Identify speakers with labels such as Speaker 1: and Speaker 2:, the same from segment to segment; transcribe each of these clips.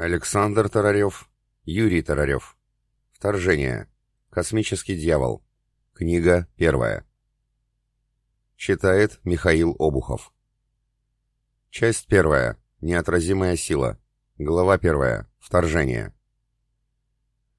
Speaker 1: Александр Тарарев, Юрий Тарарев. Вторжение. Космический дьявол. Книга первая. Читает Михаил Обухов. Часть первая. Неотразимая сила. Глава первая. Вторжение.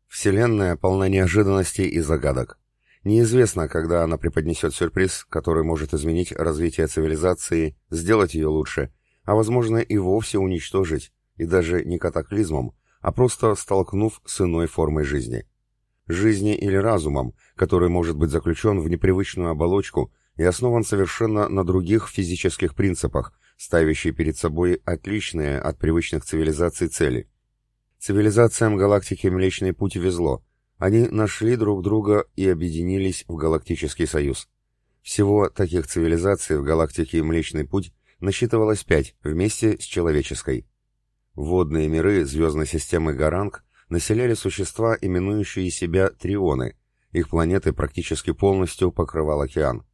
Speaker 1: Вселенная полна неожиданностей и загадок. Неизвестно, когда она преподнесет сюрприз, который может изменить развитие цивилизации, сделать ее лучше, а возможно и вовсе уничтожить, и даже не катаклизмом, а просто столкнув с иной формой жизни. Жизни или разумом, который может быть заключен в непривычную оболочку и основан совершенно на других физических принципах, ставящий перед собой отличные от привычных цивилизаций цели. Цивилизациям галактики Млечный Путь везло. Они нашли друг друга и объединились в Галактический Союз. Всего таких цивилизаций в галактике Млечный Путь насчитывалось пять вместе с человеческой. Водные миры звездной системы Гаранг населяли существа, именующие себя трионы. Их планеты практически полностью покрывал океан.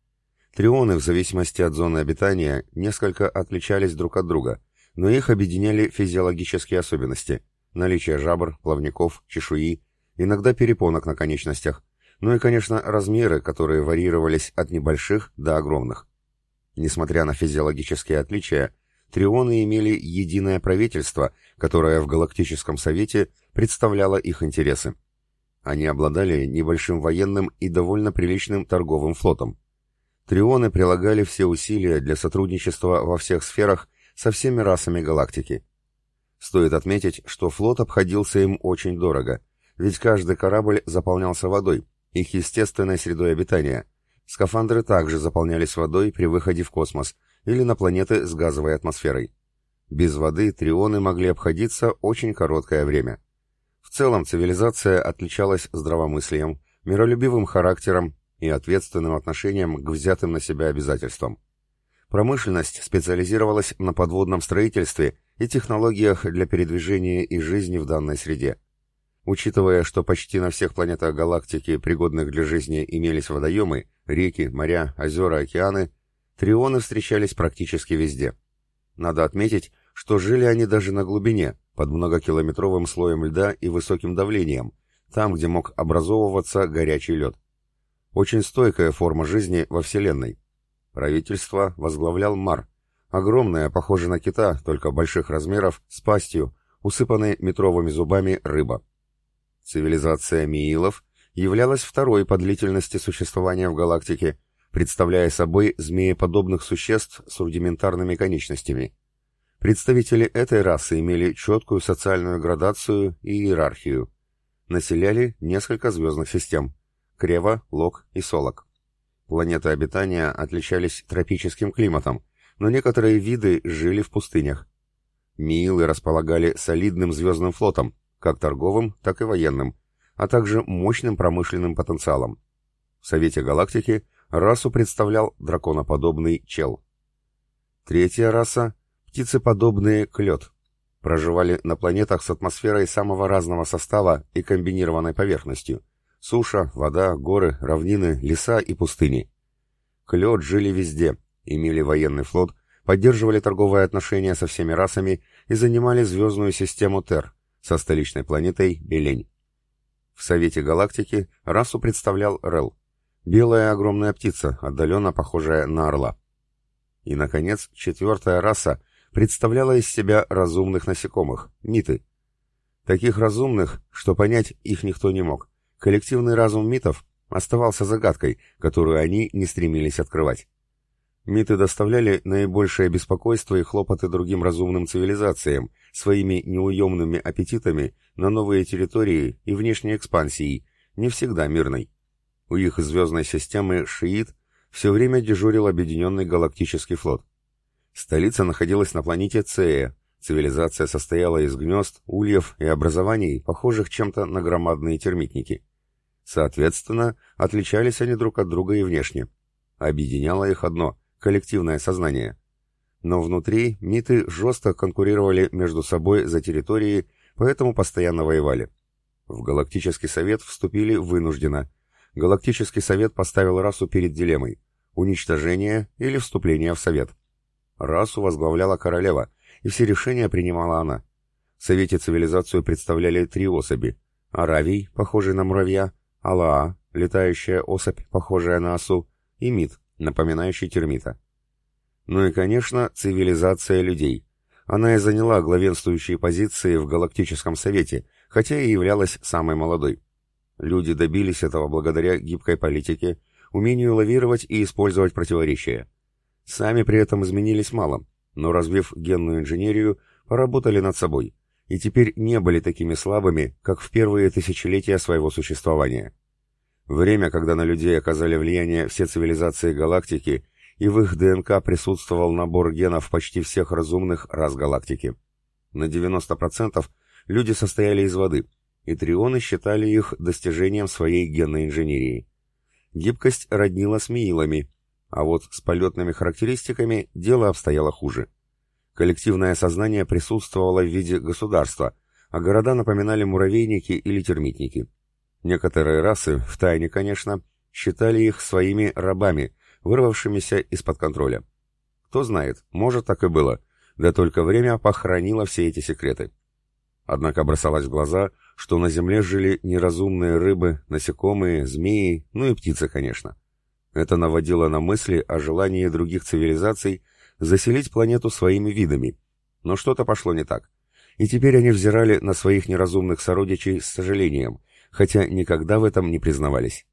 Speaker 1: Трионы, в зависимости от зоны обитания, несколько отличались друг от друга, но их объединяли физиологические особенности – наличие жабр, плавников, чешуи, иногда перепонок на конечностях, ну и, конечно, размеры, которые варьировались от небольших до огромных. Несмотря на физиологические отличия, Трионы имели единое правительство, которое в Галактическом Совете представляло их интересы. Они обладали небольшим военным и довольно приличным торговым флотом. Трионы прилагали все усилия для сотрудничества во всех сферах со всеми расами галактики. Стоит отметить, что флот обходился им очень дорого, ведь каждый корабль заполнялся водой, их естественной средой обитания. Скафандры также заполнялись водой при выходе в космос, или на планеты с газовой атмосферой. Без воды трионы могли обходиться очень короткое время. В целом цивилизация отличалась здравомыслием, миролюбивым характером и ответственным отношением к взятым на себя обязательствам. Промышленность специализировалась на подводном строительстве и технологиях для передвижения и жизни в данной среде. Учитывая, что почти на всех планетах галактики, пригодных для жизни, имелись водоемы, реки, моря, озера, океаны, Трионы встречались практически везде. Надо отметить, что жили они даже на глубине, под многокилометровым слоем льда и высоким давлением, там, где мог образовываться горячий лед. Очень стойкая форма жизни во Вселенной. Правительство возглавлял Мар, огромная, похожая на кита, только больших размеров, с пастью, усыпанной метровыми зубами рыба. Цивилизация Миилов являлась второй по длительности существования в галактике представляя собой змееподобных существ с рудиментарными конечностями. Представители этой расы имели четкую социальную градацию и иерархию. Населяли несколько звездных систем – Крева, Лок и Солок. Планеты обитания отличались тропическим климатом, но некоторые виды жили в пустынях. Миилы располагали солидным звездным флотом, как торговым, так и военным, а также мощным промышленным потенциалом. В Совете Галактики – Расу представлял драконоподобный чел. Третья раса — птицеподобные клет. Проживали на планетах с атмосферой самого разного состава и комбинированной поверхностью. Суша, вода, горы, равнины, леса и пустыни. Клет жили везде, имели военный флот, поддерживали торговые отношения со всеми расами и занимали звездную систему Тер со столичной планетой Белень. В Совете Галактики расу представлял Рел. Белая огромная птица, отдаленно похожая на орла. И, наконец, четвертая раса представляла из себя разумных насекомых – миты. Таких разумных, что понять их никто не мог. Коллективный разум митов оставался загадкой, которую они не стремились открывать. Миты доставляли наибольшее беспокойство и хлопоты другим разумным цивилизациям, своими неуемными аппетитами на новые территории и внешней экспансией, не всегда мирной. У их звездной системы «Шиит» все время дежурил Объединенный Галактический флот. Столица находилась на планете Цея. Цивилизация состояла из гнезд, ульев и образований, похожих чем-то на громадные термитники. Соответственно, отличались они друг от друга и внешне. Объединяло их одно – коллективное сознание. Но внутри миты жестко конкурировали между собой за территории, поэтому постоянно воевали. В Галактический совет вступили вынужденно – Галактический совет поставил расу перед дилеммой – уничтожение или вступление в совет. Расу возглавляла королева, и все решения принимала она. В Совете цивилизацию представляли три особи. Аравий, похожий на муравья, Алаа, летающая особь, похожая на осу, и Мид, напоминающий термита. Ну и, конечно, цивилизация людей. Она и заняла главенствующие позиции в Галактическом Совете, хотя и являлась самой молодой. Люди добились этого благодаря гибкой политике, умению лавировать и использовать противоречия. Сами при этом изменились мало, но развив генную инженерию, поработали над собой, и теперь не были такими слабыми, как в первые тысячелетия своего существования. Время, когда на людей оказали влияние все цивилизации галактики, и в их ДНК присутствовал набор генов почти всех разумных рас галактики. На 90% люди состояли из воды, и трионы считали их достижением своей генной инженерии. Гибкость роднила с миилами, а вот с полетными характеристиками дело обстояло хуже. Коллективное сознание присутствовало в виде государства, а города напоминали муравейники или термитники. Некоторые расы, в тайне, конечно, считали их своими рабами, вырвавшимися из-под контроля. Кто знает, может так и было, да только время похоронило все эти секреты. Однако бросалось в глаза, что на Земле жили неразумные рыбы, насекомые, змеи, ну и птицы, конечно. Это наводило на мысли о желании других цивилизаций заселить планету своими видами. Но что-то пошло не так. И теперь они взирали на своих неразумных сородичей с сожалением, хотя никогда в этом не признавались.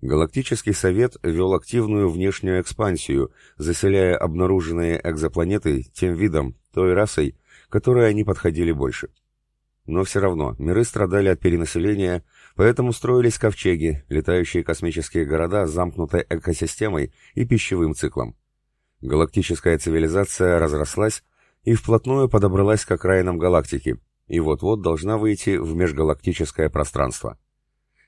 Speaker 1: Галактический совет вел активную внешнюю экспансию, заселяя обнаруженные экзопланеты тем видом, той расой, которой они подходили больше. Но все равно миры страдали от перенаселения, поэтому строились ковчеги, летающие космические города с замкнутой экосистемой и пищевым циклом. Галактическая цивилизация разрослась и вплотную подобралась к окраинам галактики, и вот-вот должна выйти в межгалактическое пространство.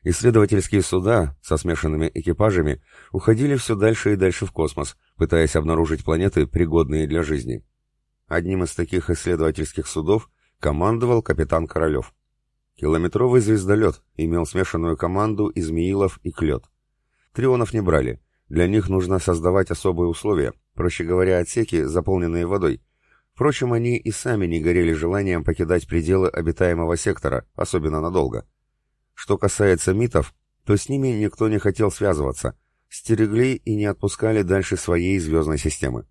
Speaker 1: Исследовательские суда со смешанными экипажами уходили все дальше и дальше в космос, пытаясь обнаружить планеты, пригодные для жизни. Одним из таких исследовательских судов командовал капитан Королев. Километровый звездолет имел смешанную команду из Миилов и Клет. Трионов не брали. Для них нужно создавать особые условия, проще говоря, отсеки, заполненные водой. Впрочем, они и сами не горели желанием покидать пределы обитаемого сектора, особенно надолго. Что касается митов, то с ними никто не хотел связываться, стерегли и не отпускали дальше своей звездной системы.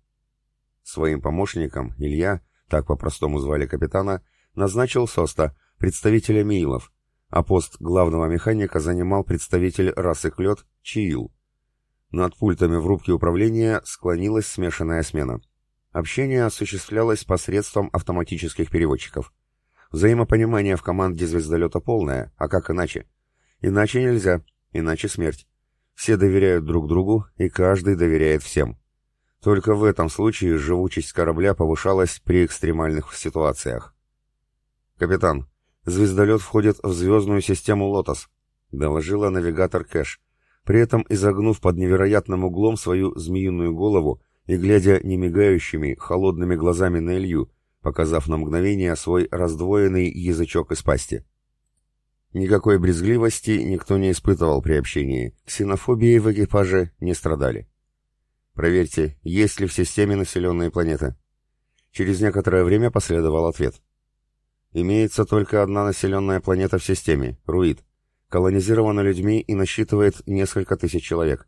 Speaker 1: Своим помощником Илья, так по-простому звали капитана, назначил Соста, представителя Миилов, а пост главного механика занимал представитель расы Клет Чиил. Над пультами в рубке управления склонилась смешанная смена. Общение осуществлялось посредством автоматических переводчиков. Взаимопонимание в команде звездолета полное, а как иначе? Иначе нельзя, иначе смерть. Все доверяют друг другу, и каждый доверяет всем. Только в этом случае живучесть корабля повышалась при экстремальных ситуациях. «Капитан, звездолет входит в звездную систему «Лотос», — доложила навигатор Кэш, при этом изогнув под невероятным углом свою змеиную голову и глядя немигающими, холодными глазами на Илью, показав на мгновение свой раздвоенный язычок из пасти. Никакой брезгливости никто не испытывал при общении, ксенофобией в экипаже не страдали. Проверьте, есть ли в системе населенные планеты. Через некоторое время последовал ответ. Имеется только одна населенная планета в системе — Руид. Колонизирована людьми и насчитывает несколько тысяч человек.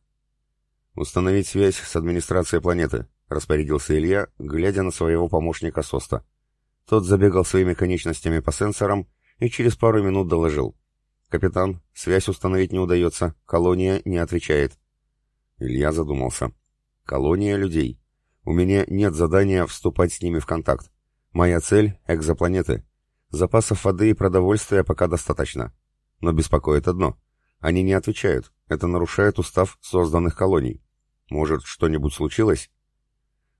Speaker 1: «Установить связь с администрацией планеты», — распорядился Илья, глядя на своего помощника Соста. Тот забегал своими конечностями по сенсорам и через пару минут доложил. «Капитан, связь установить не удается, колония не отвечает». Илья задумался. Колония людей. У меня нет задания вступать с ними в контакт. Моя цель — экзопланеты. Запасов воды и продовольствия пока достаточно. Но беспокоит одно. Они не отвечают. Это нарушает устав созданных колоний. Может, что-нибудь случилось?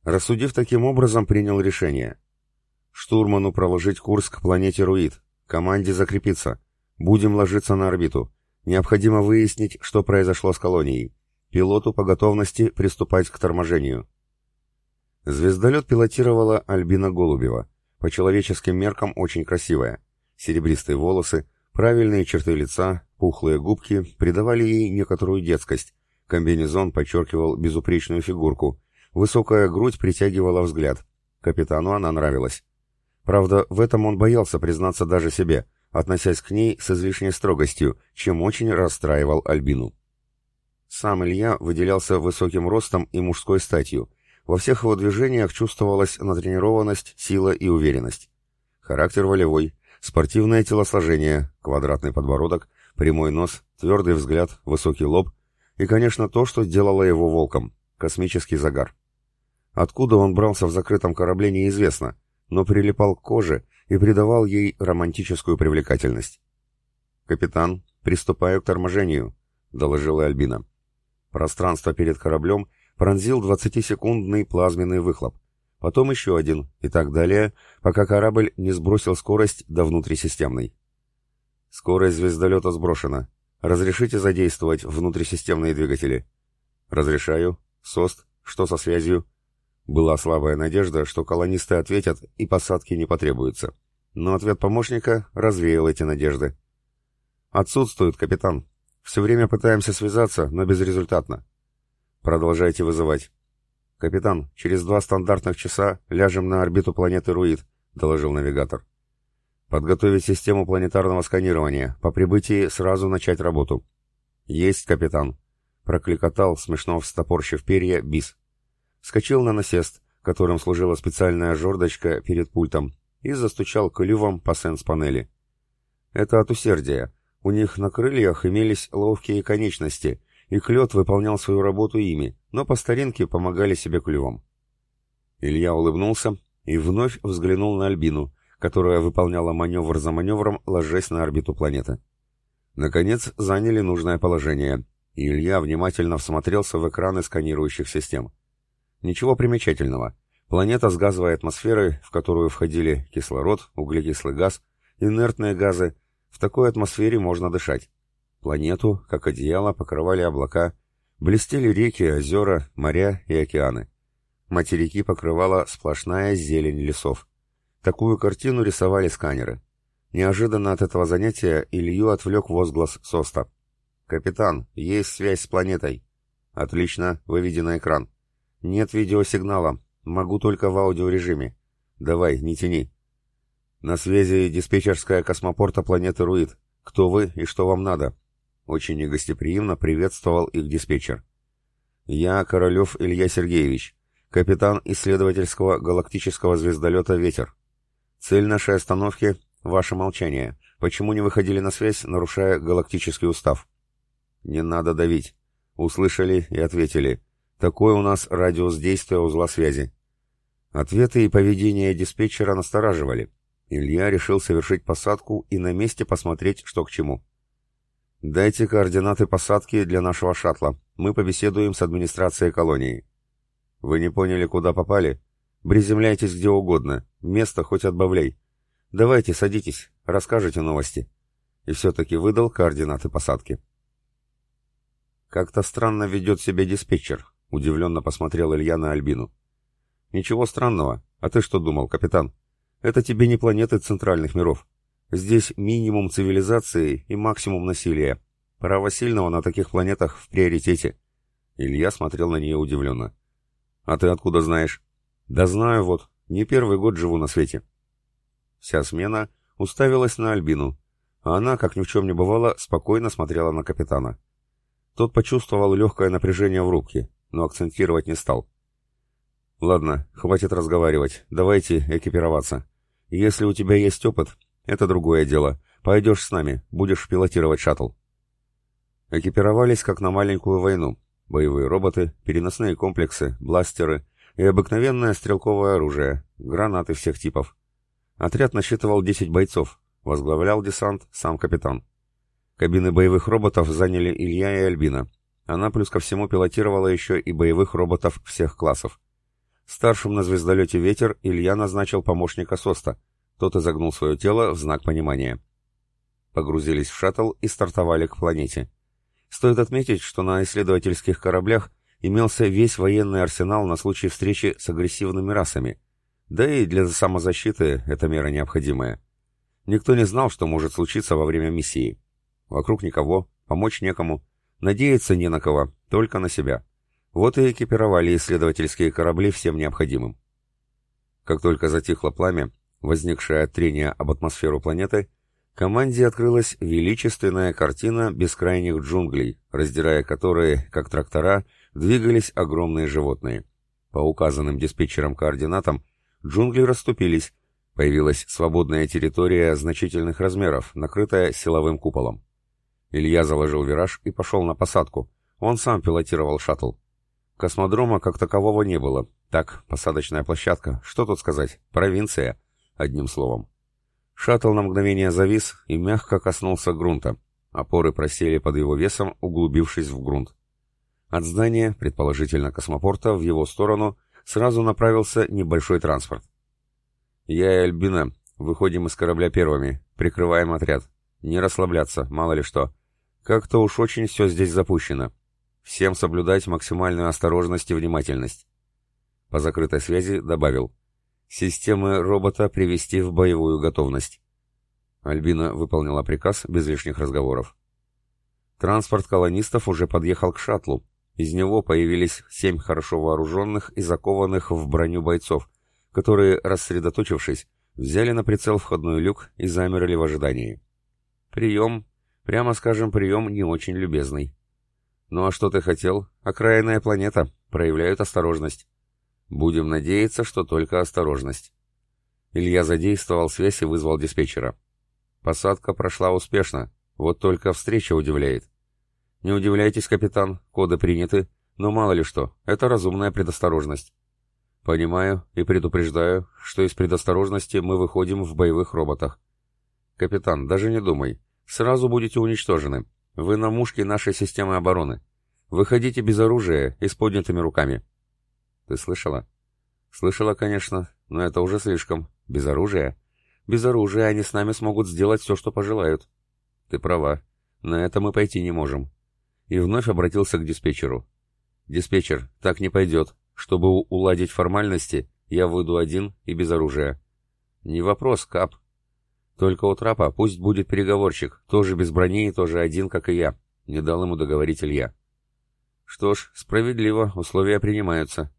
Speaker 1: Рассудив таким образом, принял решение. Штурману проложить курс к планете Руид. Команде закрепиться. Будем ложиться на орбиту. Необходимо выяснить, что произошло с колонией. Пилоту по готовности приступать к торможению. Звездолет пилотировала Альбина Голубева. По человеческим меркам очень красивая. Серебристые волосы, правильные черты лица, пухлые губки придавали ей некоторую детскость. Комбинезон подчеркивал безупречную фигурку. Высокая грудь притягивала взгляд. Капитану она нравилась. Правда, в этом он боялся признаться даже себе, относясь к ней с излишней строгостью, чем очень расстраивал Альбину. Сам Илья выделялся высоким ростом и мужской статью. Во всех его движениях чувствовалась натренированность, сила и уверенность. Характер волевой, спортивное телосложение, квадратный подбородок, прямой нос, твердый взгляд, высокий лоб и, конечно, то, что делало его волком — космический загар. Откуда он брался в закрытом корабле, неизвестно, но прилипал к коже и придавал ей романтическую привлекательность. «Капитан, приступаю к торможению», — доложила Альбина. Пространство перед кораблем пронзил 20-секундный плазменный выхлоп, потом еще один и так далее, пока корабль не сбросил скорость до внутрисистемной. Скорость звездолета сброшена. Разрешите задействовать внутрисистемные двигатели? Разрешаю. СОСТ. Что со связью? Была слабая надежда, что колонисты ответят и посадки не потребуется. Но ответ помощника развеял эти надежды. «Отсутствует, капитан. Все время пытаемся связаться, но безрезультатно. Продолжайте вызывать. Капитан, через два стандартных часа ляжем на орбиту планеты Руид, доложил навигатор. Подготовить систему планетарного сканирования. По прибытии сразу начать работу. Есть, капитан. Прокликотал, смешно встопорщив перья, бис. Скочил на насест, которым служила специальная жердочка перед пультом, и застучал клювом по сенс-панели. Это от усердия. У них на крыльях имелись ловкие конечности, и клет выполнял свою работу ими, но по старинке помогали себе клювом. Илья улыбнулся и вновь взглянул на Альбину, которая выполняла маневр за маневром, ложась на орбиту планеты. Наконец заняли нужное положение, и Илья внимательно всмотрелся в экраны сканирующих систем. Ничего примечательного. Планета с газовой атмосферой, в которую входили кислород, углекислый газ, инертные газы, в такой атмосфере можно дышать. Планету, как одеяло, покрывали облака, блестели реки, озера, моря и океаны. Материки покрывала сплошная зелень лесов. Такую картину рисовали сканеры. Неожиданно от этого занятия Илью отвлек возглас Соста. «Капитан, есть связь с планетой». «Отлично, выведи на экран». «Нет видеосигнала, могу только в аудиорежиме». «Давай, не тяни». «На связи диспетчерская космопорта планеты Руид. Кто вы и что вам надо?» Очень негостеприимно приветствовал их диспетчер. «Я Королев Илья Сергеевич, капитан исследовательского галактического звездолета «Ветер». Цель нашей остановки — ваше молчание. Почему не выходили на связь, нарушая галактический устав?» «Не надо давить». Услышали и ответили. «Такой у нас радиус действия узла связи». Ответы и поведение диспетчера настораживали. Илья решил совершить посадку и на месте посмотреть, что к чему. «Дайте координаты посадки для нашего шаттла. Мы побеседуем с администрацией колонии». «Вы не поняли, куда попали? Приземляйтесь где угодно. Место хоть отбавляй. Давайте, садитесь, расскажите новости». И все-таки выдал координаты посадки. «Как-то странно ведет себя диспетчер», — удивленно посмотрел Илья на Альбину. «Ничего странного. А ты что думал, капитан?» Это тебе не планеты центральных миров. Здесь минимум цивилизации и максимум насилия. Право сильного на таких планетах в приоритете. Илья смотрел на нее удивленно. «А ты откуда знаешь?» «Да знаю вот. Не первый год живу на свете». Вся смена уставилась на Альбину, а она, как ни в чем не бывало, спокойно смотрела на капитана. Тот почувствовал легкое напряжение в рубке, но акцентировать не стал. «Ладно, хватит разговаривать. Давайте экипироваться. Если у тебя есть опыт, это другое дело. Пойдешь с нами, будешь пилотировать шаттл. Экипировались как на маленькую войну. Боевые роботы, переносные комплексы, бластеры и обыкновенное стрелковое оружие, гранаты всех типов. Отряд насчитывал 10 бойцов, возглавлял десант сам капитан. Кабины боевых роботов заняли Илья и Альбина. Она плюс ко всему пилотировала еще и боевых роботов всех классов. Старшим на звездолете «Ветер» Илья назначил помощника Соста. Тот изогнул свое тело в знак понимания. Погрузились в шаттл и стартовали к планете. Стоит отметить, что на исследовательских кораблях имелся весь военный арсенал на случай встречи с агрессивными расами. Да и для самозащиты эта мера необходимая. Никто не знал, что может случиться во время миссии. Вокруг никого, помочь некому, надеяться не на кого, только на себя. Вот и экипировали исследовательские корабли всем необходимым. Как только затихло пламя, возникшее от трения об атмосферу планеты, команде открылась величественная картина бескрайних джунглей, раздирая которые, как трактора, двигались огромные животные. По указанным диспетчером координатам джунгли расступились, появилась свободная территория значительных размеров, накрытая силовым куполом. Илья заложил вираж и пошел на посадку. Он сам пилотировал шаттл. Космодрома как такового не было. Так, посадочная площадка. Что тут сказать? Провинция. Одним словом. Шаттл на мгновение завис и мягко коснулся грунта. Опоры просели под его весом, углубившись в грунт. От здания, предположительно космопорта, в его сторону сразу направился небольшой транспорт. «Я и Альбина выходим из корабля первыми, прикрываем отряд. Не расслабляться, мало ли что. Как-то уж очень все здесь запущено. Всем соблюдать максимальную осторожность и внимательность. По закрытой связи добавил. Системы робота привести в боевую готовность. Альбина выполнила приказ без лишних разговоров. Транспорт колонистов уже подъехал к шаттлу. Из него появились семь хорошо вооруженных и закованных в броню бойцов, которые, рассредоточившись, взяли на прицел входной люк и замерли в ожидании. Прием, прямо скажем, прием не очень любезный. «Ну а что ты хотел? Окраинная планета. Проявляют осторожность». «Будем надеяться, что только осторожность». Илья задействовал связь и вызвал диспетчера. Посадка прошла успешно, вот только встреча удивляет. Не удивляйтесь, капитан, коды приняты, но мало ли что, это разумная предосторожность. Понимаю и предупреждаю, что из предосторожности мы выходим в боевых роботах. Капитан, даже не думай, сразу будете уничтожены. Вы на мушке нашей системы обороны. Выходите без оружия и с поднятыми руками. Ты слышала? Слышала, конечно, но это уже слишком. Без оружия? Без оружия они с нами смогут сделать все, что пожелают. Ты права. На это мы пойти не можем. И вновь обратился к диспетчеру. Диспетчер, так не пойдет. Чтобы уладить формальности, я выйду один и без оружия. Не вопрос, Кап. Только у трапа пусть будет переговорщик, тоже без брони и тоже один, как и я. Не дал ему договорить Илья. Что ж, справедливо, условия принимаются.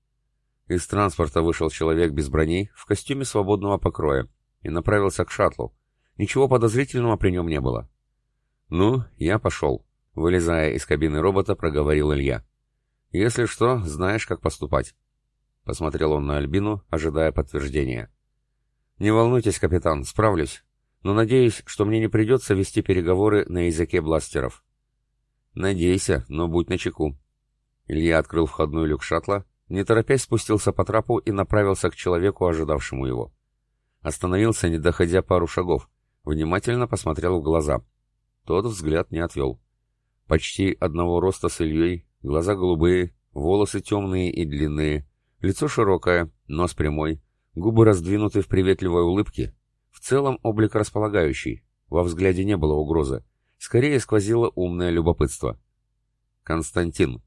Speaker 1: Из транспорта вышел человек без брони в костюме свободного покроя и направился к шаттлу. Ничего подозрительного при нем не было. «Ну, я пошел», — вылезая из кабины робота, проговорил Илья. «Если что, знаешь, как поступать». Посмотрел он на Альбину, ожидая подтверждения. «Не волнуйтесь, капитан, справлюсь но надеюсь, что мне не придется вести переговоры на языке бластеров. Надейся, но будь начеку. Илья открыл входной люк шаттла, не торопясь спустился по трапу и направился к человеку, ожидавшему его. Остановился, не доходя пару шагов, внимательно посмотрел в глаза. Тот взгляд не отвел. Почти одного роста с Ильей, глаза голубые, волосы темные и длинные, лицо широкое, нос прямой, губы раздвинуты в приветливой улыбке, в целом облик располагающий, во взгляде не было угрозы, скорее сквозило умное любопытство. «Константин»,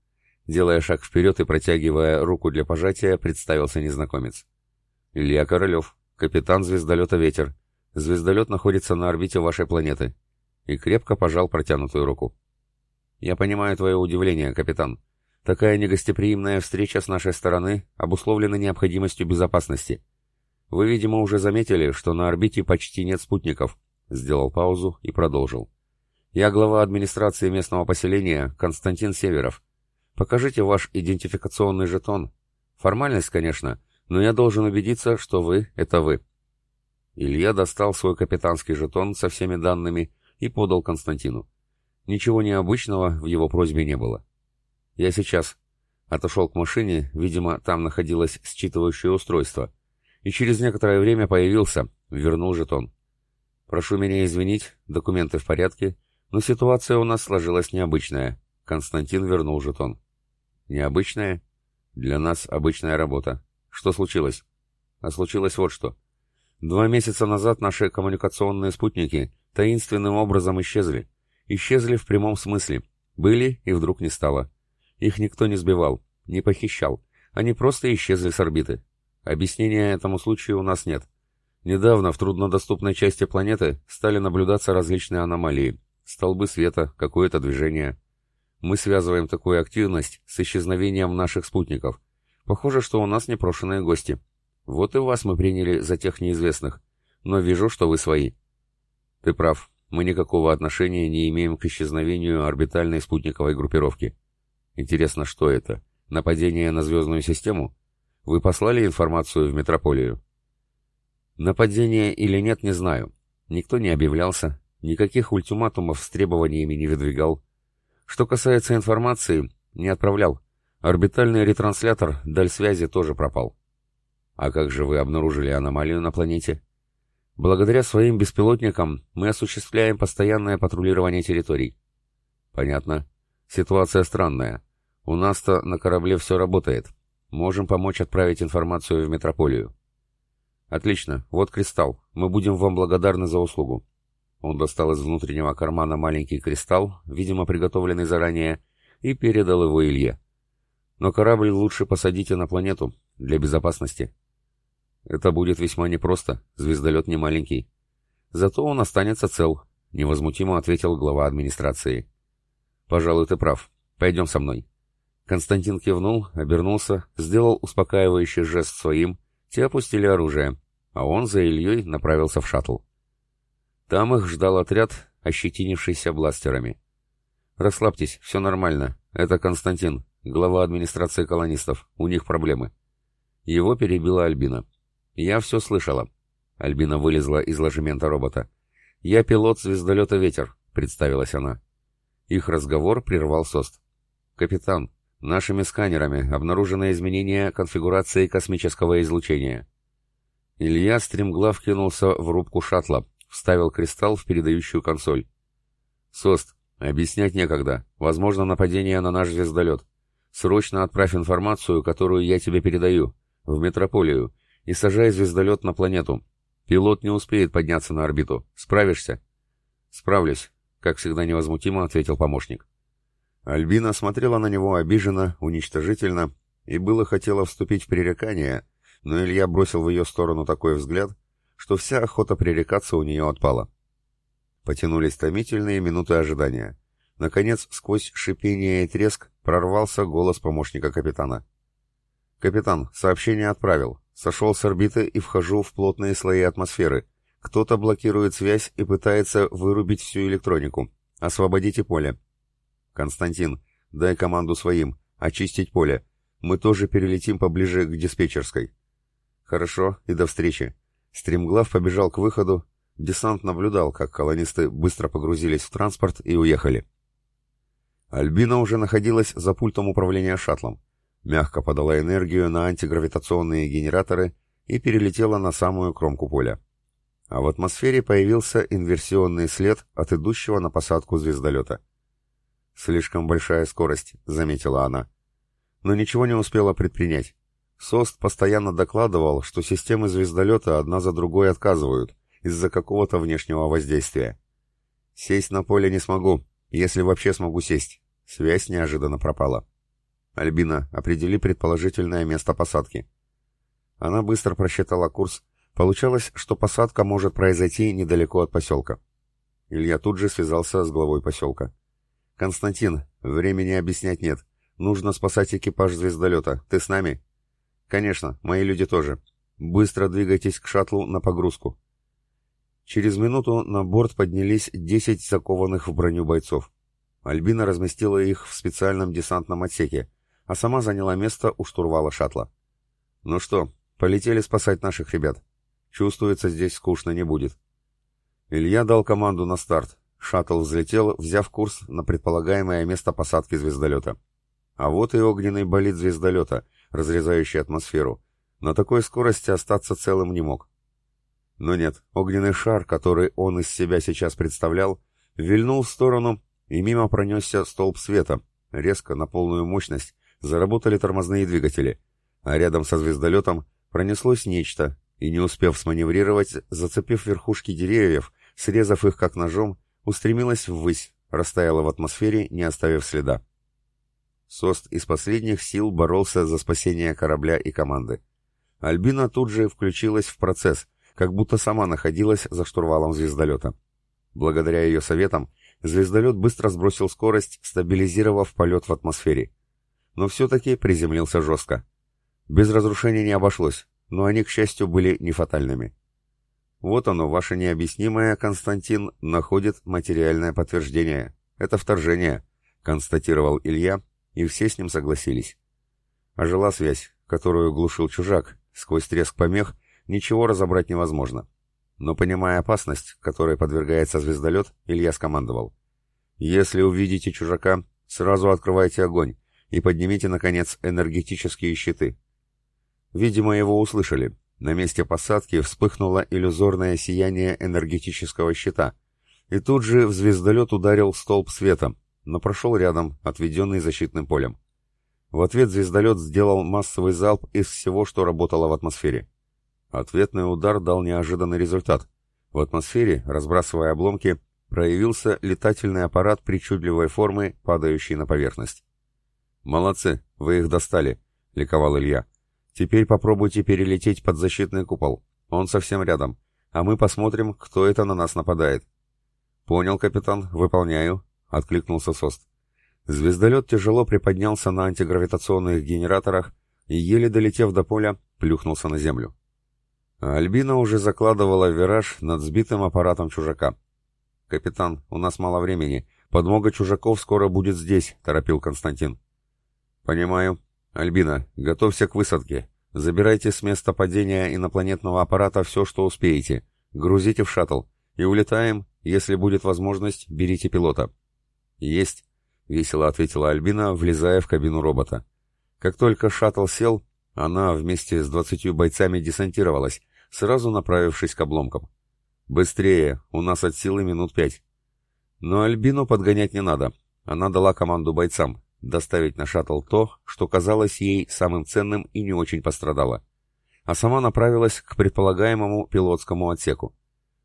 Speaker 1: делая шаг вперед и протягивая руку для пожатия, представился незнакомец. «Илья Королев, капитан звездолета «Ветер». Звездолет находится на орбите вашей планеты». И крепко пожал протянутую руку. «Я понимаю твое удивление, капитан. Такая негостеприимная встреча с нашей стороны обусловлена необходимостью безопасности. Вы, видимо, уже заметили, что на орбите почти нет спутников. Сделал паузу и продолжил. Я глава администрации местного поселения Константин Северов. Покажите ваш идентификационный жетон. Формальность, конечно, но я должен убедиться, что вы — это вы. Илья достал свой капитанский жетон со всеми данными и подал Константину. Ничего необычного в его просьбе не было. Я сейчас отошел к машине, видимо, там находилось считывающее устройство, и через некоторое время появился, вернул жетон. «Прошу меня извинить, документы в порядке, но ситуация у нас сложилась необычная». Константин вернул жетон. «Необычная? Для нас обычная работа. Что случилось?» «А случилось вот что. Два месяца назад наши коммуникационные спутники таинственным образом исчезли. Исчезли в прямом смысле. Были, и вдруг не стало. Их никто не сбивал, не похищал. Они просто исчезли с орбиты. Объяснения этому случаю у нас нет. Недавно в труднодоступной части планеты стали наблюдаться различные аномалии. Столбы света, какое-то движение. Мы связываем такую активность с исчезновением наших спутников. Похоже, что у нас непрошенные гости. Вот и вас мы приняли за тех неизвестных. но вижу, что вы свои». «Ты прав. Мы никакого отношения не имеем к исчезновению орбитальной спутниковой группировки. Интересно, что это? Нападение на звездную систему? Вы послали информацию в метрополию?» «Нападение или нет, не знаю. Никто не объявлялся, никаких ультиматумов с требованиями не выдвигал. Что касается информации, не отправлял. Орбитальный ретранслятор даль связи тоже пропал. А как же вы обнаружили аномалию на планете? Благодаря своим беспилотникам мы осуществляем постоянное патрулирование территорий. Понятно. Ситуация странная. У нас-то на корабле все работает. Можем помочь отправить информацию в метрополию. Отлично. Вот кристалл. Мы будем вам благодарны за услугу. Он достал из внутреннего кармана маленький кристалл, видимо, приготовленный заранее, и передал его Илье. Но корабль лучше посадите на планету, для безопасности. Это будет весьма непросто, звездолет не маленький. Зато он останется цел, невозмутимо ответил глава администрации. Пожалуй, ты прав. Пойдем со мной. Константин кивнул, обернулся, сделал успокаивающий жест своим, те опустили оружие, а он за Ильей направился в шаттл. Там их ждал отряд, ощетинившийся бластерами. «Расслабьтесь, все нормально. Это Константин, глава администрации колонистов. У них проблемы». Его перебила Альбина. «Я все слышала». Альбина вылезла из ложемента робота. «Я пилот звездолета «Ветер», — представилась она. Их разговор прервал СОСТ. «Капитан, нашими сканерами обнаружено изменение конфигурации космического излучения». Илья стремглав кинулся в рубку шаттла, вставил кристалл в передающую консоль. «СОСТ, объяснять некогда. Возможно нападение на наш звездолет. Срочно отправь информацию, которую я тебе передаю, в метрополию, и сажай звездолет на планету. Пилот не успеет подняться на орбиту. Справишься?» «Справлюсь», — как всегда невозмутимо ответил помощник. Альбина смотрела на него обиженно, уничтожительно, и было хотела вступить в пререкание, но Илья бросил в ее сторону такой взгляд, что вся охота пререкаться у нее отпала. Потянулись томительные минуты ожидания. Наконец, сквозь шипение и треск прорвался голос помощника капитана. «Капитан, сообщение отправил. Сошел с орбиты и вхожу в плотные слои атмосферы. Кто-то блокирует связь и пытается вырубить всю электронику. Освободите поле». «Константин, дай команду своим. Очистить поле. Мы тоже перелетим поближе к диспетчерской». «Хорошо, и до встречи. Стремглав побежал к выходу. Десант наблюдал, как колонисты быстро погрузились в транспорт и уехали. Альбина уже находилась за пультом управления шаттлом. Мягко подала энергию на антигравитационные генераторы и перелетела на самую кромку поля. А в атмосфере появился инверсионный след от идущего на посадку звездолета. «Слишком большая скорость», — заметила она. Но ничего не успела предпринять. СОСТ постоянно докладывал, что системы звездолета одна за другой отказывают из-за какого-то внешнего воздействия. «Сесть на поле не смогу, если вообще смогу сесть». Связь неожиданно пропала. «Альбина, определи предположительное место посадки». Она быстро просчитала курс. Получалось, что посадка может произойти недалеко от поселка. Илья тут же связался с главой поселка. «Константин, времени объяснять нет. Нужно спасать экипаж звездолета. Ты с нами?» «Конечно, мои люди тоже. Быстро двигайтесь к шаттлу на погрузку». Через минуту на борт поднялись десять закованных в броню бойцов. Альбина разместила их в специальном десантном отсеке, а сама заняла место у штурвала шаттла. «Ну что, полетели спасать наших ребят. Чувствуется, здесь скучно не будет». Илья дал команду на старт. Шаттл взлетел, взяв курс на предполагаемое место посадки звездолета. А вот и огненный болид звездолета — разрезающий атмосферу. На такой скорости остаться целым не мог. Но нет, огненный шар, который он из себя сейчас представлял, вильнул в сторону, и мимо пронесся столб света. Резко, на полную мощность, заработали тормозные двигатели, а рядом со звездолетом пронеслось нечто, и не успев сманеврировать, зацепив верхушки деревьев, срезав их как ножом, устремилась ввысь, растаяла в атмосфере, не оставив следа. Сост из последних сил боролся за спасение корабля и команды. Альбина тут же включилась в процесс, как будто сама находилась за штурвалом звездолета. Благодаря ее советам, звездолет быстро сбросил скорость, стабилизировав полет в атмосфере. Но все-таки приземлился жестко. Без разрушений не обошлось, но они, к счастью, были не фатальными. Вот оно, ваше необъяснимое, Константин, находит материальное подтверждение. Это вторжение, констатировал Илья, и все с ним согласились. Ожила связь, которую глушил чужак. Сквозь треск помех ничего разобрать невозможно. Но понимая опасность, которой подвергается звездолет, Илья скомандовал. «Если увидите чужака, сразу открывайте огонь и поднимите, наконец, энергетические щиты». Видимо, его услышали. На месте посадки вспыхнуло иллюзорное сияние энергетического щита, и тут же в звездолет ударил столб света, но прошел рядом, отведенный защитным полем. В ответ звездолет сделал массовый залп из всего, что работало в атмосфере. Ответный удар дал неожиданный результат. В атмосфере, разбрасывая обломки, проявился летательный аппарат причудливой формы, падающий на поверхность. «Молодцы, вы их достали», — ликовал Илья. «Теперь попробуйте перелететь под защитный купол. Он совсем рядом, а мы посмотрим, кто это на нас нападает». «Понял, капитан, выполняю», — откликнулся Сост. Звездолет тяжело приподнялся на антигравитационных генераторах и, еле долетев до поля, плюхнулся на землю. Альбина уже закладывала вираж над сбитым аппаратом чужака. «Капитан, у нас мало времени. Подмога чужаков скоро будет здесь», — торопил Константин. «Понимаю. Альбина, готовься к высадке. Забирайте с места падения инопланетного аппарата все, что успеете. Грузите в шаттл. И улетаем. Если будет возможность, берите пилота». «Есть», — весело ответила Альбина, влезая в кабину робота. Как только шаттл сел, она вместе с двадцатью бойцами десантировалась, сразу направившись к обломкам. «Быстрее, у нас от силы минут пять». Но Альбину подгонять не надо. Она дала команду бойцам доставить на шаттл то, что казалось ей самым ценным и не очень пострадало. А сама направилась к предполагаемому пилотскому отсеку.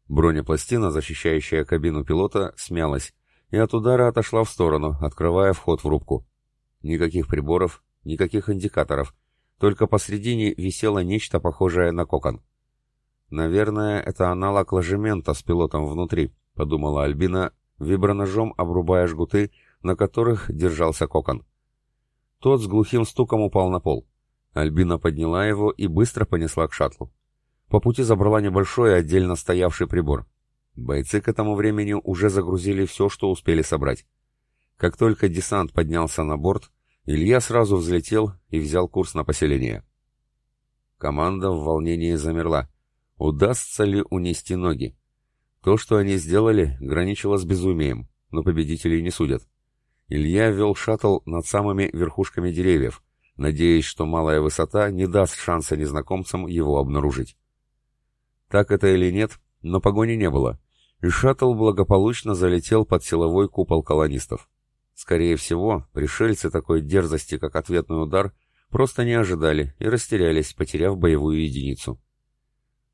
Speaker 1: Бронепластина, защищающая кабину пилота, смялась, и от удара отошла в сторону, открывая вход в рубку. Никаких приборов, никаких индикаторов, только посредине висело нечто похожее на кокон. «Наверное, это аналог ложемента с пилотом внутри», — подумала Альбина, виброножом обрубая жгуты, на которых держался кокон. Тот с глухим стуком упал на пол. Альбина подняла его и быстро понесла к шаттлу. По пути забрала небольшой отдельно стоявший прибор. Бойцы к этому времени уже загрузили все, что успели собрать. Как только десант поднялся на борт, Илья сразу взлетел и взял курс на поселение. Команда в волнении замерла. Удастся ли унести ноги? То, что они сделали, граничило с безумием, но победителей не судят. Илья вел шаттл над самыми верхушками деревьев, надеясь, что малая высота не даст шанса незнакомцам его обнаружить. Так это или нет, но погони не было, и шаттл благополучно залетел под силовой купол колонистов. Скорее всего, пришельцы такой дерзости, как ответный удар, просто не ожидали и растерялись, потеряв боевую единицу.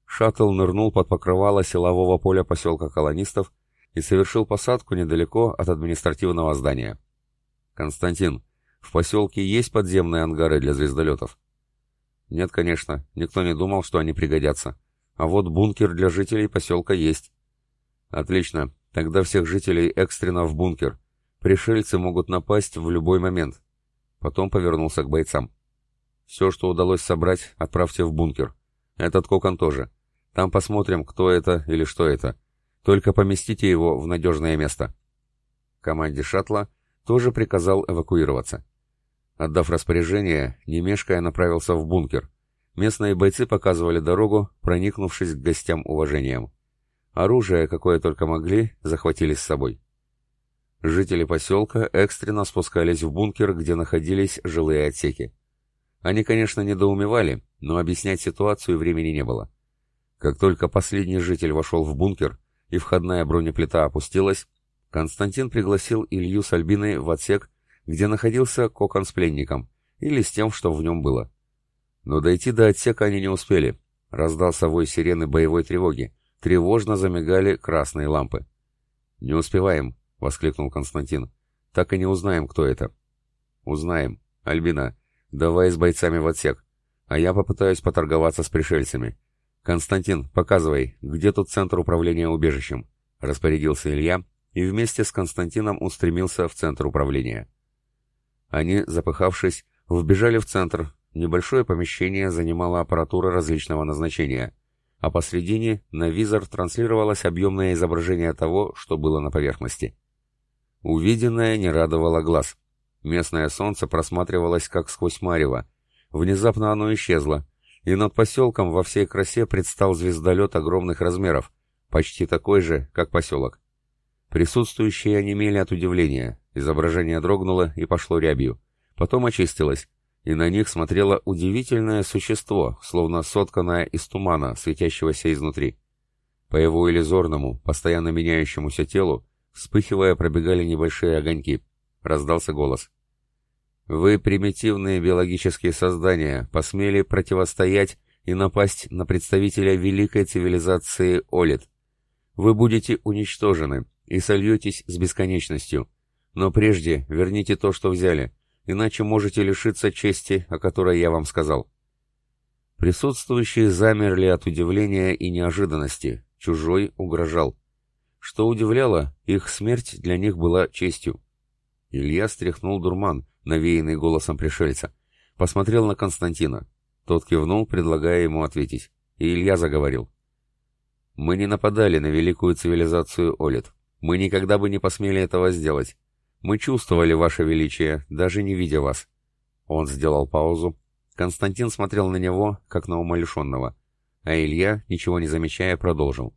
Speaker 1: Шаттл нырнул под покрывало силового поля поселка колонистов и совершил посадку недалеко от административного здания. «Константин, в поселке есть подземные ангары для звездолетов?» «Нет, конечно, никто не думал, что они пригодятся. А вот бункер для жителей поселка есть. Отлично, тогда всех жителей экстренно в бункер. Пришельцы могут напасть в любой момент. Потом повернулся к бойцам. Все, что удалось собрать, отправьте в бункер. Этот кокон тоже. Там посмотрим, кто это или что это. Только поместите его в надежное место. Команде шаттла тоже приказал эвакуироваться. Отдав распоряжение, Немешкая направился в бункер, Местные бойцы показывали дорогу, проникнувшись к гостям уважением. Оружие, какое только могли, захватили с собой. Жители поселка экстренно спускались в бункер, где находились жилые отсеки. Они, конечно, недоумевали, но объяснять ситуацию времени не было. Как только последний житель вошел в бункер и входная бронеплита опустилась, Константин пригласил Илью с Альбиной в отсек, где находился кокон с пленником, или с тем, что в нем было. Но дойти до отсека они не успели. Раздался вой сирены боевой тревоги. Тревожно замигали красные лампы. «Не успеваем», — воскликнул Константин. «Так и не узнаем, кто это». «Узнаем. Альбина, давай с бойцами в отсек, а я попытаюсь поторговаться с пришельцами. Константин, показывай, где тут центр управления убежищем?» — распорядился Илья и вместе с Константином устремился в центр управления. Они, запыхавшись, вбежали в центр, Небольшое помещение занимала аппаратура различного назначения. а посредине на визор транслировалось объемное изображение того, что было на поверхности. Увиденное не радовало глаз. Местное солнце просматривалось как сквозь марево. Внезапно оно исчезло, и над поселком во всей красе предстал звездолет огромных размеров, почти такой же, как поселок. Присутствующие онемели от удивления, изображение дрогнуло и пошло рябью, потом очистилось, и на них смотрело удивительное существо, словно сотканное из тумана, светящегося изнутри. По его иллюзорному, постоянно меняющемуся телу, вспыхивая, пробегали небольшие огоньки. Раздался голос. «Вы, примитивные биологические создания, посмели противостоять и напасть на представителя великой цивилизации Олит. Вы будете уничтожены и сольетесь с бесконечностью. Но прежде верните то, что взяли, иначе можете лишиться чести, о которой я вам сказал». Присутствующие замерли от удивления и неожиданности. Чужой угрожал. Что удивляло, их смерть для них была честью. Илья стряхнул дурман, навеянный голосом пришельца. Посмотрел на Константина. Тот кивнул, предлагая ему ответить. И Илья заговорил. «Мы не нападали на великую цивилизацию Олит. Мы никогда бы не посмели этого сделать. Мы чувствовали ваше величие, даже не видя вас». Он сделал паузу. Константин смотрел на него, как на умалишенного. А Илья, ничего не замечая, продолжил.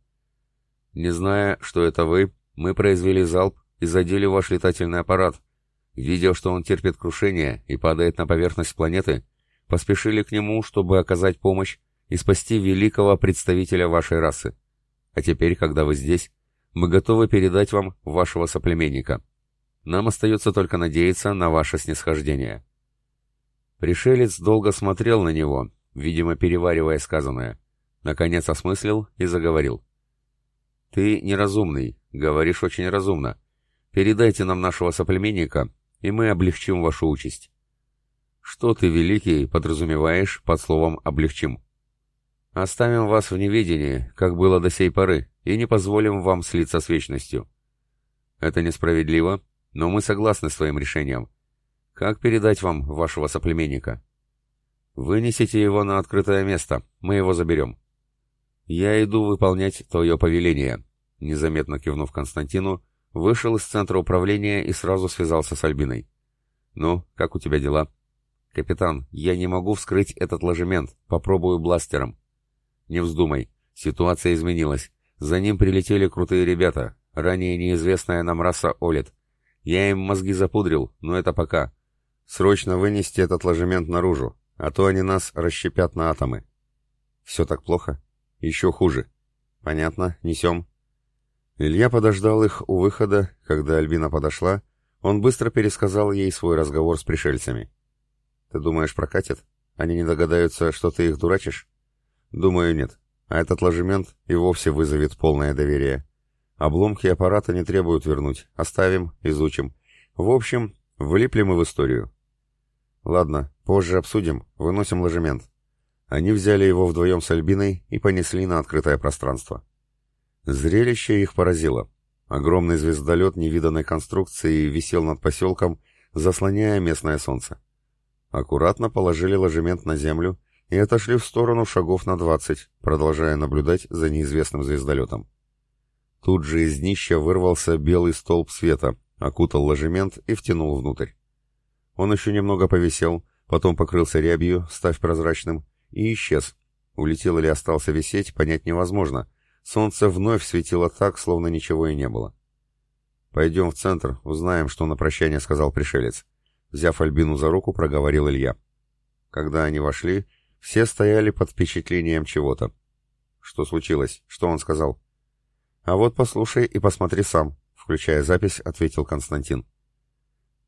Speaker 1: «Не зная, что это вы, мы произвели залп и задели ваш летательный аппарат. Видя, что он терпит крушение и падает на поверхность планеты, поспешили к нему, чтобы оказать помощь и спасти великого представителя вашей расы. А теперь, когда вы здесь, мы готовы передать вам вашего соплеменника. Нам остается только надеяться на ваше снисхождение». Пришелец долго смотрел на него, видимо, переваривая сказанное. Наконец осмыслил и заговорил. «Ты неразумный, говоришь очень разумно. Передайте нам нашего соплеменника, и мы облегчим вашу участь». «Что ты, великий, подразумеваешь под словом «облегчим»?» «Оставим вас в неведении, как было до сей поры, и не позволим вам слиться с вечностью». «Это несправедливо, но мы согласны с твоим решением. Как передать вам вашего соплеменника?» «Вынесите его на открытое место, мы его заберем». «Я иду выполнять твое повеление», — незаметно кивнув Константину, вышел из центра управления и сразу связался с Альбиной. «Ну, как у тебя дела?» «Капитан, я не могу вскрыть этот ложемент, попробую бластером». «Не вздумай, ситуация изменилась. За ним прилетели крутые ребята, ранее неизвестная нам раса Олит. Я им мозги запудрил, но это пока. Срочно вынести этот ложемент наружу, а то они нас расщепят на атомы». «Все так плохо?» «Еще хуже». «Понятно, несем». Илья подождал их у выхода, когда Альбина подошла, он быстро пересказал ей свой разговор с пришельцами. «Ты думаешь, прокатит? Они не догадаются, что ты их дурачишь?» «Думаю, нет. А этот ложемент и вовсе вызовет полное доверие. Обломки аппарата не требуют вернуть. Оставим, изучим. В общем, влипли мы в историю». «Ладно, позже обсудим. Выносим ложемент». Они взяли его вдвоем с Альбиной и понесли на открытое пространство. Зрелище их поразило. Огромный звездолет невиданной конструкции висел над поселком, заслоняя местное солнце. Аккуратно положили ложемент на землю и отошли в сторону шагов на двадцать, продолжая наблюдать за неизвестным звездолетом. Тут же из днища вырвался белый столб света, окутал ложемент и втянул внутрь. Он еще немного повисел, потом покрылся рябью, став прозрачным, и исчез. Улетел или остался висеть, понять невозможно, Солнце вновь светило так, словно ничего и не было. «Пойдем в центр, узнаем, что на прощание сказал пришелец». Взяв Альбину за руку, проговорил Илья. Когда они вошли, все стояли под впечатлением чего-то. «Что случилось? Что он сказал?» «А вот послушай и посмотри сам», — включая запись, ответил Константин.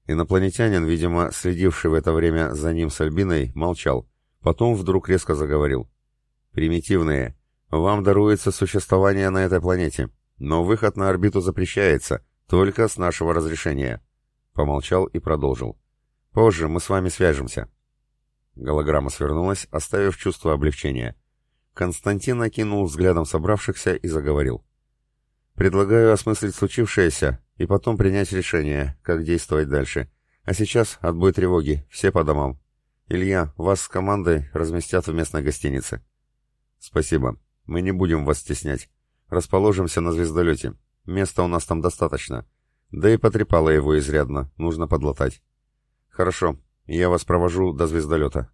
Speaker 1: Инопланетянин, видимо, следивший в это время за ним с Альбиной, молчал. Потом вдруг резко заговорил. «Примитивные. Вам даруется существование на этой планете, но выход на орбиту запрещается, только с нашего разрешения. Помолчал и продолжил. Позже мы с вами свяжемся. Голограмма свернулась, оставив чувство облегчения. Константин окинул взглядом собравшихся и заговорил. «Предлагаю осмыслить случившееся и потом принять решение, как действовать дальше. А сейчас отбой тревоги, все по домам. Илья, вас с командой разместят в местной гостинице». «Спасибо. Мы не будем вас стеснять. Расположимся на звездолете. Места у нас там достаточно. Да и потрепало его изрядно, нужно подлатать. Хорошо, я вас провожу до звездолета.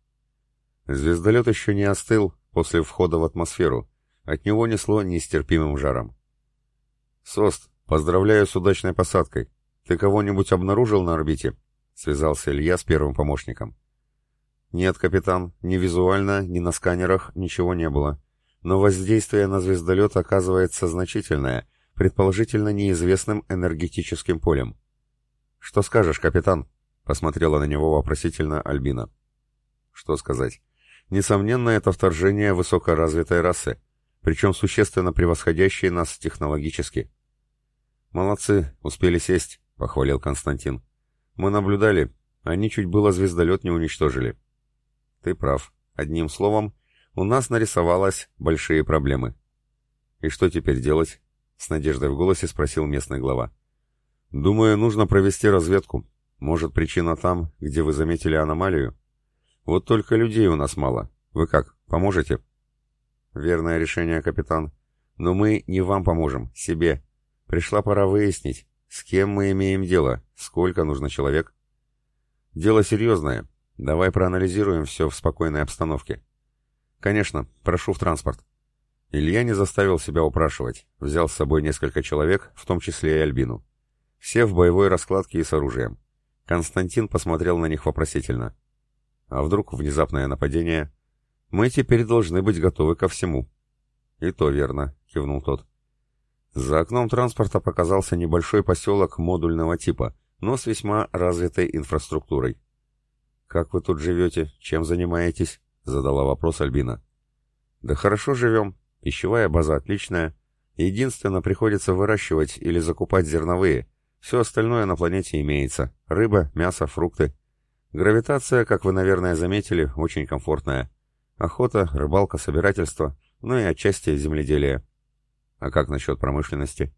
Speaker 1: Звездолет еще не остыл после входа в атмосферу. От него несло нестерпимым жаром. «Сост, поздравляю с удачной посадкой. Ты кого-нибудь обнаружил на орбите?» — связался Илья с первым помощником. «Нет, капитан, ни визуально, ни на сканерах ничего не было. Но воздействие на звездолет оказывается значительное, предположительно неизвестным энергетическим полем. «Что скажешь, капитан?» — посмотрела на него вопросительно Альбина. «Что сказать? Несомненно, это вторжение высокоразвитой расы, причем существенно превосходящей нас технологически». «Молодцы, успели сесть», — похвалил Константин. «Мы наблюдали, они чуть было звездолет не уничтожили». «Ты прав. Одним словом, у нас нарисовалось большие проблемы». «И что теперь делать?» С надеждой в голосе спросил местный глава. «Думаю, нужно провести разведку. Может, причина там, где вы заметили аномалию? Вот только людей у нас мало. Вы как, поможете?» «Верное решение, капитан. Но мы не вам поможем, себе. Пришла пора выяснить, с кем мы имеем дело, сколько нужно человек». «Дело серьезное. Давай проанализируем все в спокойной обстановке». «Конечно. Прошу в транспорт». Илья не заставил себя упрашивать, взял с собой несколько человек, в том числе и Альбину. Все в боевой раскладке и с оружием. Константин посмотрел на них вопросительно. А вдруг внезапное нападение? Мы теперь должны быть готовы ко всему. И то верно, кивнул тот. За окном транспорта показался небольшой поселок модульного типа, но с весьма развитой инфраструктурой. «Как вы тут живете? Чем занимаетесь?» — задала вопрос Альбина. «Да хорошо живем. Пищевая база отличная. Единственно, приходится выращивать или закупать зерновые. Все остальное на планете имеется. Рыба, мясо, фрукты. Гравитация, как вы, наверное, заметили, очень комфортная. Охота, рыбалка, собирательство, ну и отчасти земледелие. А как насчет промышленности?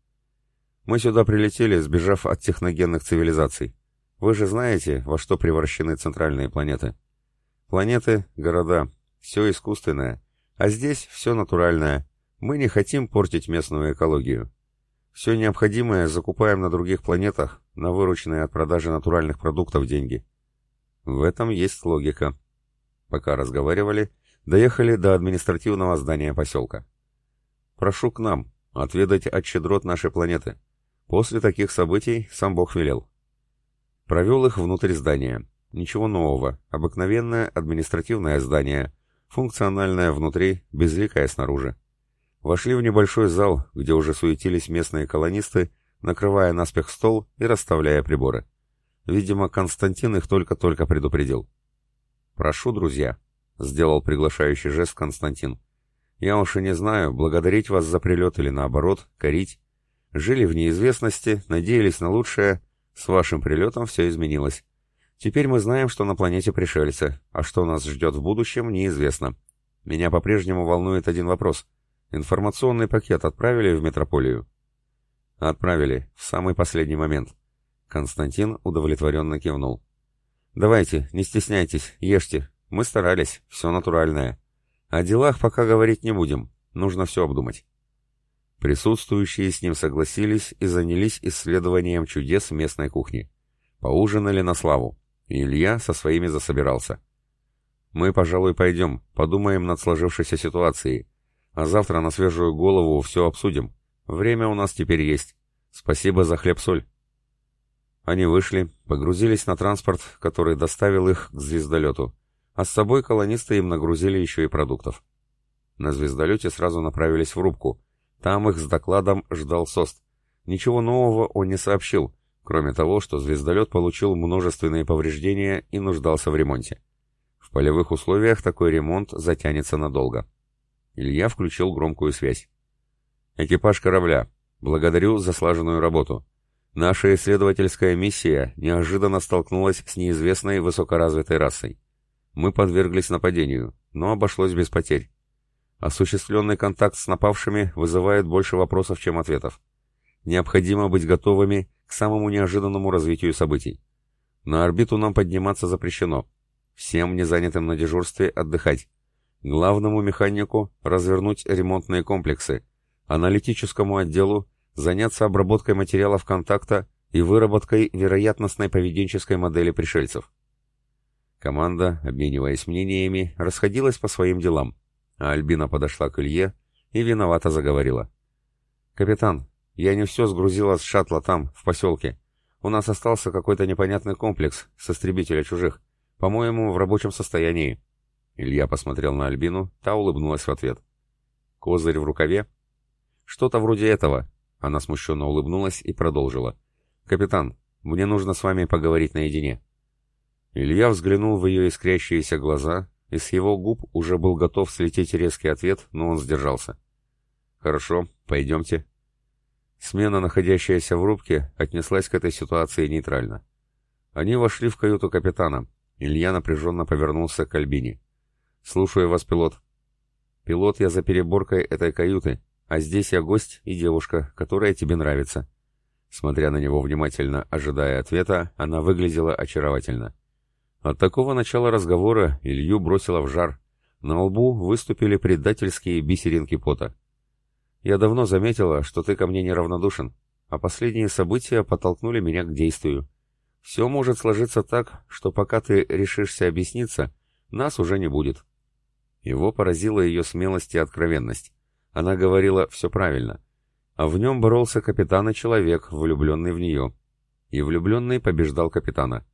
Speaker 1: Мы сюда прилетели, сбежав от техногенных цивилизаций. Вы же знаете, во что превращены центральные планеты. Планеты, города, все искусственное. А здесь все натуральное. Мы не хотим портить местную экологию. Все необходимое закупаем на других планетах, на вырученные от продажи натуральных продуктов деньги. В этом есть логика. Пока разговаривали, доехали до административного здания поселка. Прошу к нам, отведать от щедрот нашей планеты. После таких событий сам Бог велел. Провел их внутрь здания. Ничего нового, обыкновенное административное здание – Функциональная внутри, безликая снаружи. Вошли в небольшой зал, где уже суетились местные колонисты, накрывая наспех стол и расставляя приборы. Видимо, Константин их только-только предупредил. «Прошу, друзья», — сделал приглашающий жест Константин. «Я уж и не знаю, благодарить вас за прилет или наоборот, корить. Жили в неизвестности, надеялись на лучшее. С вашим прилетом все изменилось. Теперь мы знаем, что на планете пришельцы, а что нас ждет в будущем, неизвестно. Меня по-прежнему волнует один вопрос. Информационный пакет отправили в метрополию? Отправили, в самый последний момент. Константин удовлетворенно кивнул. Давайте, не стесняйтесь, ешьте. Мы старались, все натуральное. О делах пока говорить не будем, нужно все обдумать. Присутствующие с ним согласились и занялись исследованием чудес местной кухни. Поужинали на славу. Илья со своими засобирался. «Мы, пожалуй, пойдем, подумаем над сложившейся ситуацией. А завтра на свежую голову все обсудим. Время у нас теперь есть. Спасибо за хлеб-соль». Они вышли, погрузились на транспорт, который доставил их к звездолету, а с собой колонисты им нагрузили еще и продуктов. На звездолете сразу направились в рубку. Там их с докладом ждал СОСТ. Ничего нового он не сообщил, Кроме того, что звездолет получил множественные повреждения и нуждался в ремонте. В полевых условиях такой ремонт затянется надолго. Илья включил громкую связь. «Экипаж корабля, благодарю за слаженную работу. Наша исследовательская миссия неожиданно столкнулась с неизвестной высокоразвитой расой. Мы подверглись нападению, но обошлось без потерь. Осуществленный контакт с напавшими вызывает больше вопросов, чем ответов. Необходимо быть готовыми к самому неожиданному развитию событий. На орбиту нам подниматься запрещено. Всем, не занятым на дежурстве, отдыхать. Главному механику развернуть ремонтные комплексы, аналитическому отделу заняться обработкой материалов контакта и выработкой вероятностной поведенческой модели пришельцев. Команда, обмениваясь мнениями, расходилась по своим делам, а Альбина подошла к Илье и виновато заговорила. «Капитан, я не все сгрузила с шаттла там, в поселке. У нас остался какой-то непонятный комплекс с истребителя чужих. По-моему, в рабочем состоянии». Илья посмотрел на Альбину, та улыбнулась в ответ. «Козырь в рукаве?» «Что-то вроде этого», — она смущенно улыбнулась и продолжила. «Капитан, мне нужно с вами поговорить наедине». Илья взглянул в ее искрящиеся глаза, и с его губ уже был готов слететь резкий ответ, но он сдержался. «Хорошо, пойдемте». Смена, находящаяся в рубке, отнеслась к этой ситуации нейтрально. Они вошли в каюту капитана. Илья напряженно повернулся к Альбине. «Слушаю вас, пилот». «Пилот, я за переборкой этой каюты, а здесь я гость и девушка, которая тебе нравится». Смотря на него внимательно, ожидая ответа, она выглядела очаровательно. От такого начала разговора Илью бросило в жар. На лбу выступили предательские бисеринки пота. «Я давно заметила, что ты ко мне неравнодушен, а последние события подтолкнули меня к действию. Все может сложиться так, что пока ты решишься объясниться, нас уже не будет». Его поразила ее смелость и откровенность. Она говорила все правильно — а в нем боролся капитан и человек, влюбленный в нее. И влюбленный побеждал капитана.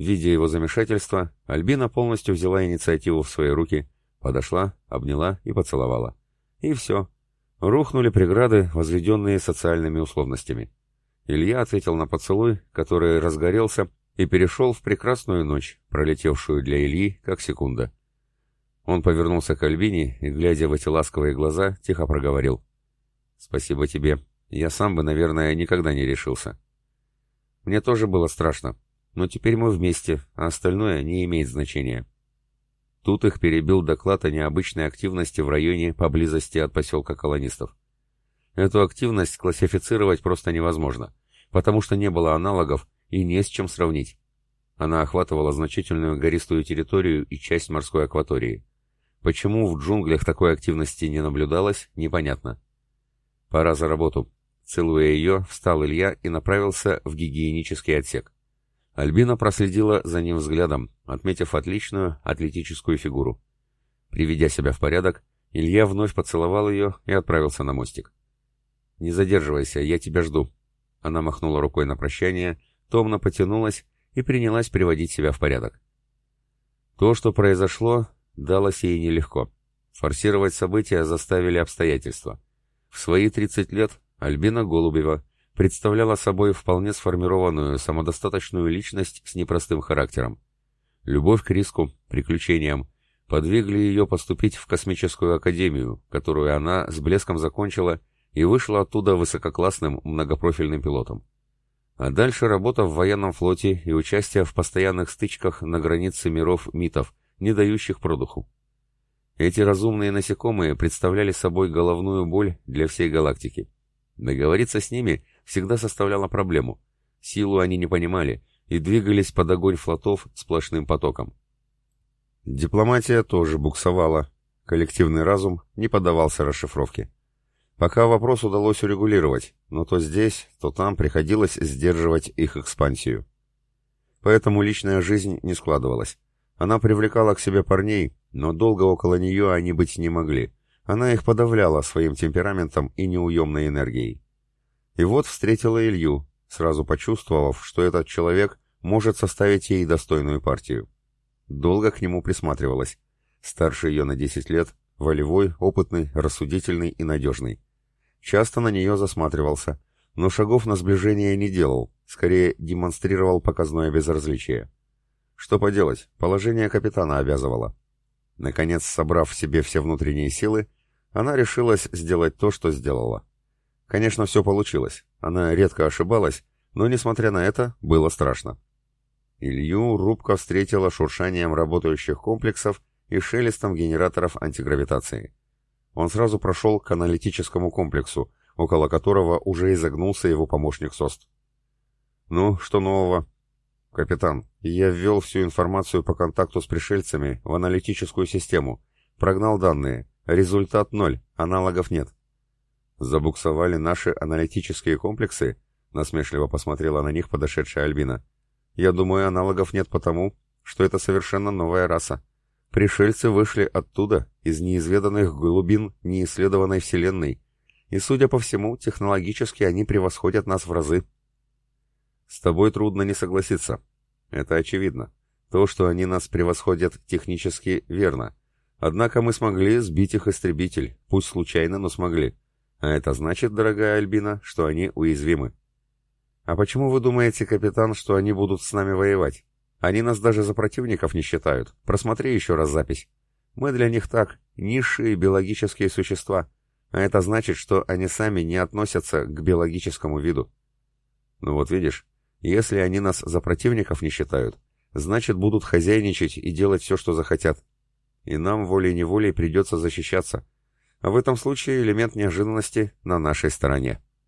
Speaker 1: Видя его замешательство, Альбина полностью взяла инициативу в свои руки, подошла, обняла и поцеловала. И все. Рухнули преграды, возведенные социальными условностями. Илья ответил на поцелуй, который разгорелся и перешел в прекрасную ночь, пролетевшую для Ильи как секунда. Он повернулся к Альбине и, глядя в эти ласковые глаза, тихо проговорил. «Спасибо тебе. Я сам бы, наверное, никогда не решился». «Мне тоже было страшно. Но теперь мы вместе, а остальное не имеет значения». Тут их перебил доклад о необычной активности в районе поблизости от поселка колонистов. Эту активность классифицировать просто невозможно, потому что не было аналогов и не с чем сравнить. Она охватывала значительную гористую территорию и часть морской акватории. Почему в джунглях такой активности не наблюдалось, непонятно. «Пора за работу». Целуя ее, встал Илья и направился в гигиенический отсек. Альбина проследила за ним взглядом, отметив отличную атлетическую фигуру. Приведя себя в порядок, Илья вновь поцеловал ее и отправился на мостик. «Не задерживайся, я тебя жду». Она махнула рукой на прощание, томно потянулась и принялась приводить себя в порядок. То, что произошло, далось ей нелегко. Форсировать события заставили обстоятельства. В свои 30 лет Альбина Голубева представляла собой вполне сформированную, самодостаточную личность с непростым характером. Любовь к риску, приключениям подвигли ее поступить в космическую академию, которую она с блеском закончила и вышла оттуда высококлассным многопрофильным пилотом. А дальше работа в военном флоте и участие в постоянных стычках на границе миров митов, не дающих продуху. Эти разумные насекомые представляли собой головную боль для всей галактики. Договориться с ними всегда составляло проблему. Силу они не понимали и двигались под огонь флотов сплошным потоком. Дипломатия тоже буксовала. Коллективный разум не поддавался расшифровке. Пока вопрос удалось урегулировать, но то здесь, то там приходилось сдерживать их экспансию. Поэтому личная жизнь не складывалась. Она привлекала к себе парней, но долго около нее они быть не могли. Она их подавляла своим темпераментом и неуемной энергией. И вот встретила Илью, сразу почувствовав, что этот человек может составить ей достойную партию. Долго к нему присматривалась. Старше ее на 10 лет, волевой, опытный, рассудительный и надежный. Часто на нее засматривался, но шагов на сближение не делал, скорее демонстрировал показное безразличие. Что поделать, положение капитана обязывало. Наконец, собрав в себе все внутренние силы, она решилась сделать то, что сделала. Конечно, все получилось. Она редко ошибалась, но, несмотря на это, было страшно. Илью рубка встретила шуршанием работающих комплексов и шелестом генераторов антигравитации. Он сразу прошел к аналитическому комплексу, около которого уже изогнулся его помощник СОСТ. «Ну, что нового?» «Капитан, я ввел всю информацию по контакту с пришельцами в аналитическую систему. Прогнал данные. Результат ноль, аналогов нет. Забуксовали наши аналитические комплексы? Насмешливо посмотрела на них подошедшая Альбина. Я думаю, аналогов нет потому, что это совершенно новая раса. Пришельцы вышли оттуда, из неизведанных глубин неисследованной Вселенной, и, судя по всему, технологически они превосходят нас в разы. С тобой трудно не согласиться. Это очевидно. То, что они нас превосходят технически, верно. Однако мы смогли сбить их истребитель, пусть случайно, но смогли. А это значит, дорогая Альбина, что они уязвимы. А почему вы думаете, капитан, что они будут с нами воевать? Они нас даже за противников не считают. Просмотри еще раз запись. Мы для них так, низшие биологические существа. А это значит, что они сами не относятся к биологическому виду. Ну вот видишь, если они нас за противников не считают, значит будут хозяйничать и делать все, что захотят. И нам волей-неволей придется защищаться. В этом случае элемент неожиданности на нашей стороне.